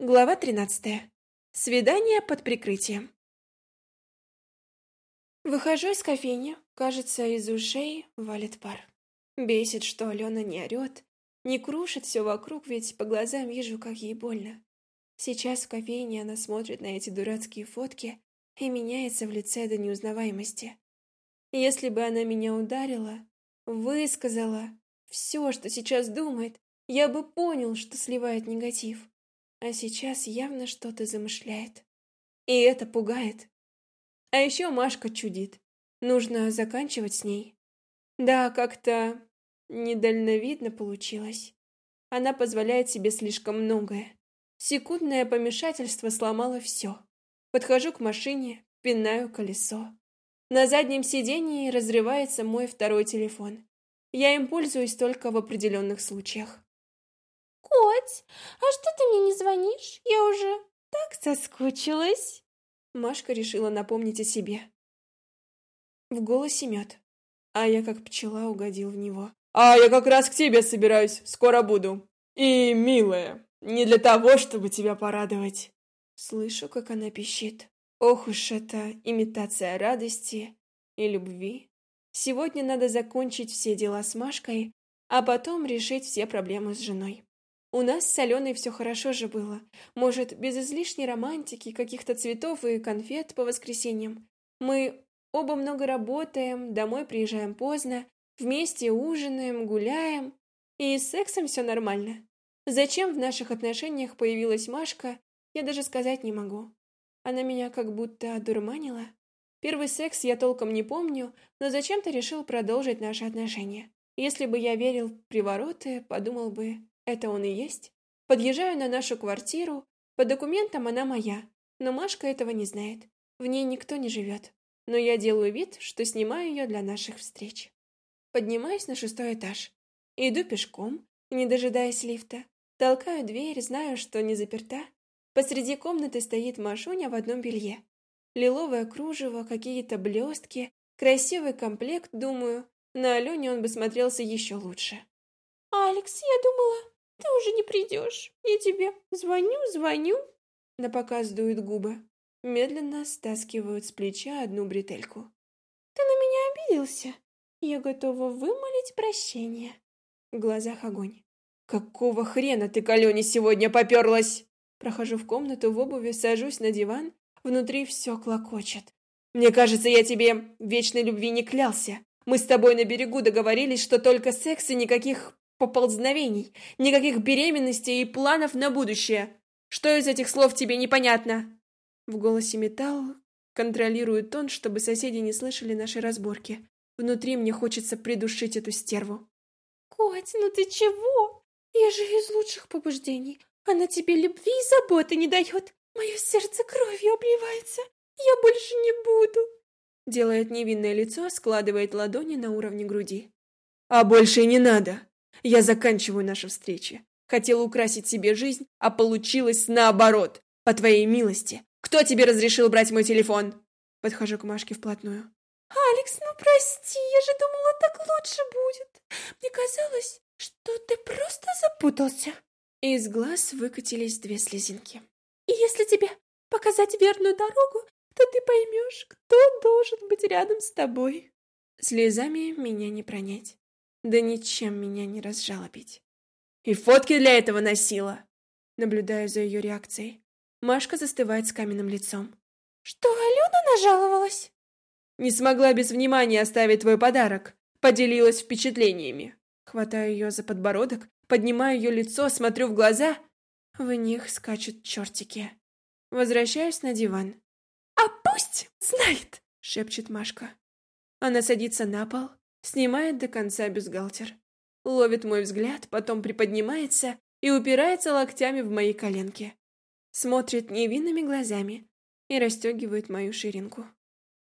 Глава 13. Свидание под прикрытием. Выхожу из кофейни, кажется, из ушей валит пар. Бесит, что Алена не орет, не крушит все вокруг, ведь по глазам вижу, как ей больно. Сейчас в кофейне она смотрит на эти дурацкие фотки и меняется в лице до неузнаваемости. Если бы она меня ударила, высказала все, что сейчас думает, я бы понял, что сливает негатив а сейчас явно что-то замышляет. И это пугает. А еще Машка чудит. Нужно заканчивать с ней. Да, как-то недальновидно получилось. Она позволяет себе слишком многое. Секундное помешательство сломало все. Подхожу к машине, пинаю колесо. На заднем сидении разрывается мой второй телефон. Я им пользуюсь только в определенных случаях. «Коть, а что ты мне не звонишь? Я уже так соскучилась!» Машка решила напомнить о себе. В голосе мед, а я как пчела угодил в него. «А я как раз к тебе собираюсь, скоро буду. И, милая, не для того, чтобы тебя порадовать». Слышу, как она пищит. Ох уж это имитация радости и любви. Сегодня надо закончить все дела с Машкой, а потом решить все проблемы с женой. У нас с Аленой все хорошо же было. Может, без излишней романтики, каких-то цветов и конфет по воскресеньям. Мы оба много работаем, домой приезжаем поздно, вместе ужинаем, гуляем. И с сексом все нормально. Зачем в наших отношениях появилась Машка, я даже сказать не могу. Она меня как будто одурманила. Первый секс я толком не помню, но зачем-то решил продолжить наши отношения. Если бы я верил в привороты, подумал бы, это он и есть. Подъезжаю на нашу квартиру. По документам она моя, но Машка этого не знает. В ней никто не живет. Но я делаю вид, что снимаю ее для наших встреч. Поднимаюсь на шестой этаж. Иду пешком, не дожидаясь лифта. Толкаю дверь, знаю, что не заперта. Посреди комнаты стоит Машуня в одном белье. Лиловое кружево, какие-то блестки, красивый комплект, думаю. На Алене он бы смотрелся еще лучше. «Алекс, я думала, ты уже не придешь. Я тебе звоню, звоню. На показ дуют губы. Медленно стаскивают с плеча одну бретельку. Ты на меня обиделся? Я готова вымолить прощение. В глазах огонь. Какого хрена ты к Алене сегодня поперлась? Прохожу в комнату в обуви, сажусь на диван. Внутри все клокочет. Мне кажется, я тебе вечной любви не клялся. Мы с тобой на берегу договорились, что только секс и никаких поползновений, никаких беременностей и планов на будущее. Что из этих слов тебе непонятно?» В голосе металл контролирует тон, чтобы соседи не слышали нашей разборки. Внутри мне хочется придушить эту стерву. «Коть, ну ты чего? Я же из лучших побуждений. Она тебе любви и заботы не дает. Мое сердце кровью обливается. Я больше не буду». Делает невинное лицо, складывает ладони на уровне груди. «А больше не надо!» Я заканчиваю наши встречи. Хотела украсить себе жизнь, а получилось наоборот. По твоей милости. Кто тебе разрешил брать мой телефон? Подхожу к Машке вплотную. Алекс, ну прости, я же думала, так лучше будет. Мне казалось, что ты просто запутался. Из глаз выкатились две слезинки. И если тебе показать верную дорогу, то ты поймешь, кто должен быть рядом с тобой. Слезами меня не пронять. Да ничем меня не разжалобить. И фотки для этого носила. Наблюдаю за ее реакцией. Машка застывает с каменным лицом. Что, Алена нажаловалась? Не смогла без внимания оставить твой подарок. Поделилась впечатлениями. Хватаю ее за подбородок, поднимаю ее лицо, смотрю в глаза. В них скачут чертики. Возвращаюсь на диван. «А пусть знает!» — шепчет Машка. Она садится на пол, Снимает до конца бюстгальтер. Ловит мой взгляд, потом приподнимается и упирается локтями в мои коленки. Смотрит невинными глазами и расстегивает мою ширинку.